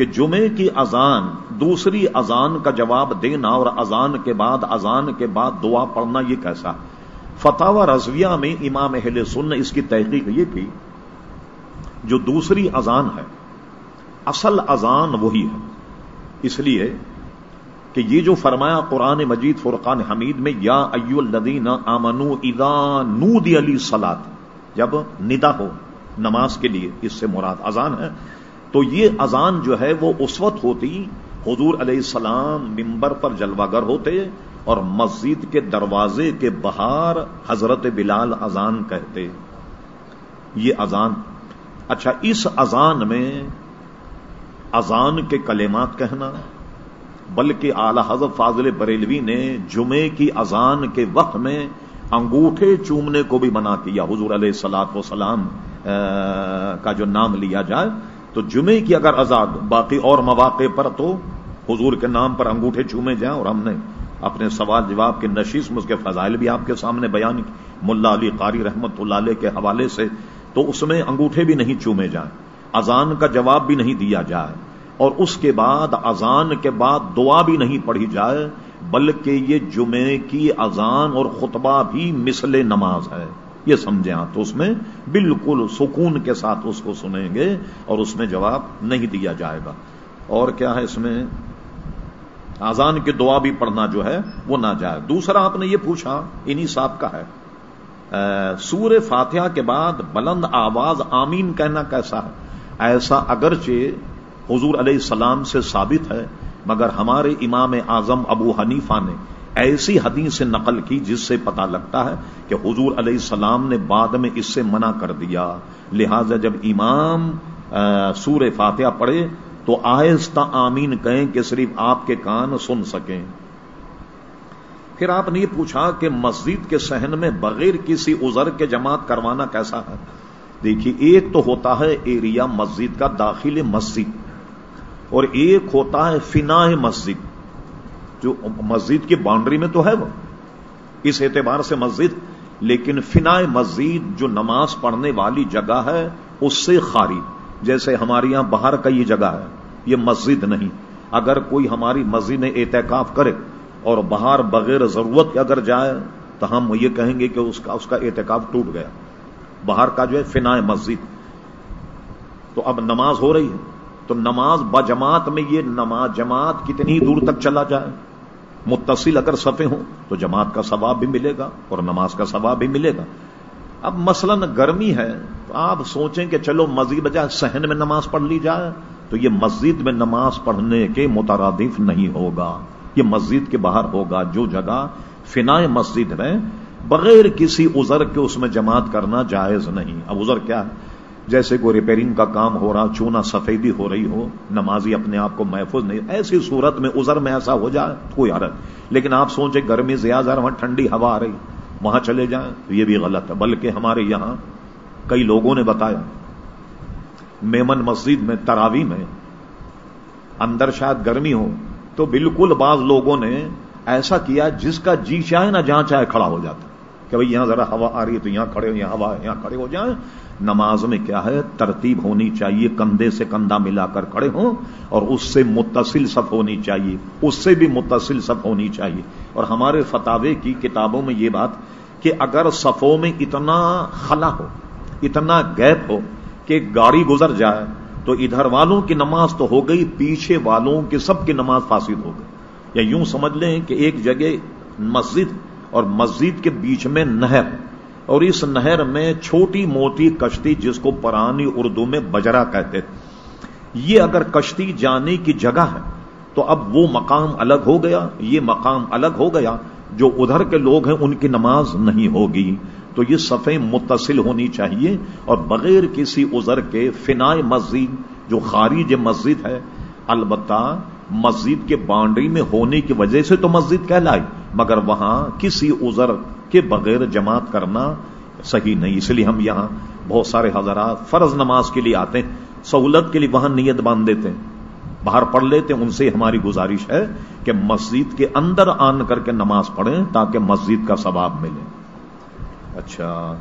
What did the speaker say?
کہ جمعے کی اذان، دوسری اذان کا جواب دینا اور اذان کے بعد، اذان کے بعد دعا پڑھنا یہ کیسا؟ فتح و رضویہ میں امام اہل سن نے اس کی تحقیق یہ کی، جو دوسری اذان ہے، اصل اذان وہی ہے۔ اس لیے کہ یہ جو فرمایا قرآن مجید فرقان حمید میں، یا ایو الدین آمنو ادا نود علی سلاد جب ندا ہو نماز کے لیے، اس سے مراد اذان ہے۔ تو یہ اذان جو ہے وہ اس وقت ہوتی حضور علیہ السلام ممبر پر جلوہ گر ہوتے اور مسجد کے دروازے کے بہار حضرت بلال اذان کہتے۔ یہ اذان اچھا اس اذان میں اذان کے کلمات کہنا، بلکہ اعلی حضرت فاضل بریلوی نے جمعے کی اذان کے وقت میں انگوٹھے چومنے کو بھی بنا کیا، حضور علیہ سلاط و سلام کا جو نام لیا جائے تو جمعے کی اگر آزاد باقی اور مواقع پر تو حضور کے نام پر انگوٹھے چومے جائیں اور ہم نے اپنے سوال جواب کے نشیس میں اس کے فضائل بھی آپ کے سامنے بیان کی، ملا علی قاری رحمت اللہ علیہ کے حوالے سے، تو اس میں انگوٹھے بھی نہیں چومے جائیں، اذان کا جواب بھی نہیں دیا جائے، اور اس کے بعد اذان کے بعد دعا بھی نہیں پڑھی جائے، بلکہ یہ جمعے کی اذان اور خطبہ بھی مثل نماز ہے۔ یہ سمجھیں آپ تو اس میں، بالکل سکون کے ساتھ اس کو سنیں گے اور اس میں جواب نہیں دیا جائے گا۔ اور کیا ہے اس میں؟ آزان کی دعا بھی پڑھنا جو ہے، وہ نہ جائے۔ دوسرا آپ نے یہ پوچھا، انہی صاحب کا ہے۔ سور فاتحہ کے بعد بلند آواز آمین کہنا کیسا ہے؟ ایسا اگرچہ حضور علیہ السلام سے ثابت ہے، مگر ہمارے امام اعظم ابو حنیفہ نے ایسی حدیث سے نقل کی جس سے پتا لگتا ہے کہ حضور علیہ السلام نے بعد میں اس سے منع کر دیا۔ لہذا جب امام سور فاتحہ پڑھے تو آہستہ آمین کہیں کہ صرف آپ کے کان سن سکیں۔ پھر آپ نے یہ پوچھا کہ مسجد کے سہن میں بغیر کسی ازر کے جماعت کروانا کیسا ہے؟ دیکھیے، ایک تو ہوتا ہے ایریا مسجد کا داخل مسجد اور ایک ہوتا ہے فنا مسجد۔ جو مسجد کی باؤنڈری میں تو ہے وہ۔ اس اعتبار سے مسجد، لیکن فنا مسجد جو نماز پڑھنے والی جگہ ہے، اس سے خاری جیسے ہمارے یہاں باہر کا یہ جگہ ہے، یہ مسجد نہیں۔ اگر کوئی ہماری مسجد میں احتکاف کرے اور باہر بغیر ضرورت کے اگر جائے، تو ہم یہ کہیں گے کہ اس کا اس کا احتکاف ٹوٹ گیا۔ باہر کا جو ہے فنا مسجد۔ تو اب نماز ہو رہی ہے۔ تو نماز بجماعت میں یہ نماز جماعت کتنی دور تک چلا جائے؟ متصل اگر صفے ہوں تو جماعت کا ثواب بھی ملے گا اور نماز کا ثواب بھی ملے گا۔ اب مثلا گرمی ہے تو آپ سوچیں کہ چلو مسجد بجائے سہن میں نماز پڑھ لی جائے تو یہ مسجد میں نماز پڑھنے کے مترادف نہیں ہوگا۔ یہ مسجد کے باہر ہوگا۔ جو جگہ فنا مسجد میں بغیر کسی ازر کے اس میں جماعت کرنا جائز نہیں۔ اب ازر کیا ہے؟ جیسے کوئی ریپیئرنگ کا کام ہو رہا، چونا سفیدی ہو رہی ہو، نمازی اپنے آپ کو محفوظ نہیں، ایسی صورت میں ازر میں ایسا ہو جائے کوئی حرت لیکن آپ سوچیں گرمی زیادہ وہاں ٹھنڈی ہوا آ رہی، وہاں چلے جائیں، تو یہ بھی غلط ہے، بلکہ ہمارے یہاں کئی لوگوں نے بتایا، میمن مسجد میں تراوی میں، اندر شاید گرمی ہو، تو بالکل بعض لوگوں نے ایسا کیا جس کا جی چاہے نہ جہاں چاہے کھڑا ہو جاتا۔ کہ بھائی یہاں ذرا ہوا آ رہی ہے تو یہاں کھڑے ہو، یہاں ہوا یہاں کھڑے ہو جائیں۔ نماز میں کیا ہے؟ ترتیب ہونی چاہیے، کندھے سے کندھا ملا کر کھڑے ہوں اور اس سے متصل صف ہونی چاہیے، اس سے بھی متصل صف ہونی چاہیے۔ اور ہمارے فتوے کی کتابوں میں یہ بات کہ اگر صفوں میں اتنا خلا ہو، اتنا گیپ ہو کہ گاڑی گزر جائے، تو ادھر والوں کی نماز تو ہو گئی، پیچھے والوں کی سب کی نماز فاسد ہو گئی۔ یا یوں سمجھ لیں کہ ایک جگہ مسجد اور مسجد کے بیچ میں نہر، اور اس نہر میں چھوٹی موٹی کشتی جس کو پرانی اردو میں بجرا کہتے تھے یہ اگر کشتی جانے کی جگہ ہے، تو اب وہ مقام الگ ہو گیا، یہ مقام الگ ہو گیا۔ جو ادھر کے لوگ ہیں، ان کی نماز نہیں ہوگی۔ تو یہ صفیں متصل ہونی چاہیے، اور بغیر کسی ازر کے فنا مسجد، جو خارج مسجد ہے، البتہ مسجد کے باؤنڈری میں ہونے کی وجہ سے تو مسجد کہلائی مگر وہاں کسی ازر کے بغیر جماعت کرنا صحیح نہیں، اس لیے ہم یہاں بہت سارے حضرات فرض نماز کے لیے آتے ہیں، سہولت کے لیے وہاں نیت باندھ دیتے ہیں۔ باہر پڑھ لیتے ہیں، ان سے ہماری گزارش ہے کہ مسجد کے اندر آن کر کے نماز پڑھیں تاکہ مسجد کا ثواب ملے۔ اچھا۔